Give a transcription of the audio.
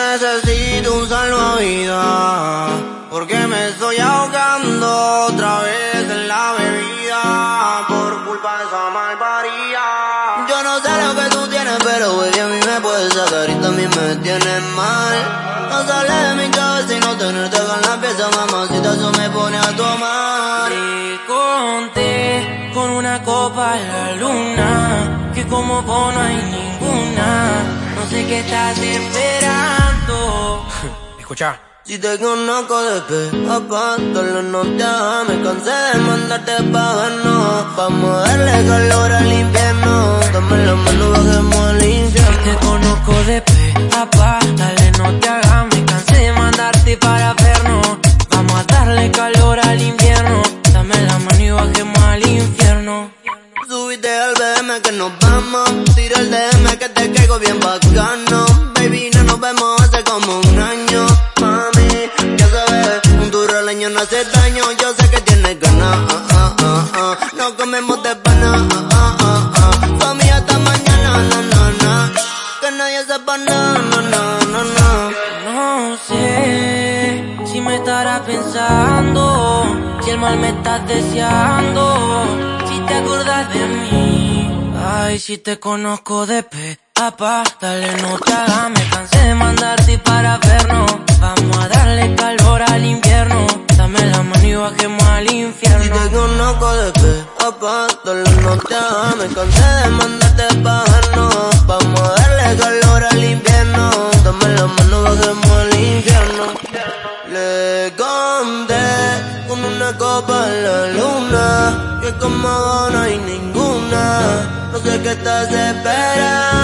necesito un salvavidas, porque me estoy ahogando otra vez en la bebida, por culpa de esa malparía. Yo no sé lo que tú tienes, pero baby a mí me puedes sacar y también me tienes mal. No sale de mi cabeza y no tenerte con la pieza, mamacita, eso me pone a tomar. Te conté con una copa en la luna, que como vos no hay ninguna. No sé qué estás esperando. Escucha. Si te conozco de pe a pa, solo no te hagas, me cansé de mandarte pa' no. Vamos a darle calor al invierno, dame la mano, bajemos al infierno. Si te conozco de pe a pa, dale no te hagas, me cansé de mandarte para vernos. Vamos a darle calor al invierno, dame la mano y bajemos al infierno. Subiste al BM que nos vamos, tira el DM que te caigo bien bacano. Baby, no nos vemos hace como un tienes ganas, ah, ah, ah, ah. no comemos de pana, ah, ah, ah, ah. Hasta mañana, que nadie sepa nada, no, sé si me estarás pensando, si el mal me estás deseando, si te acuerdas de mí. Ay, si te conozco de pe dale no te hagas, me cansé de bajemos al Si infierno. te conozco de pe a pa, solo no te hagas, me cansé de mandarte pa' no. Vamos a darle calor al invierno, dame la mano, bajemos al infierno. Le conté con una copa en la luna, que como no hay ninguna. No sé qué estás esperando.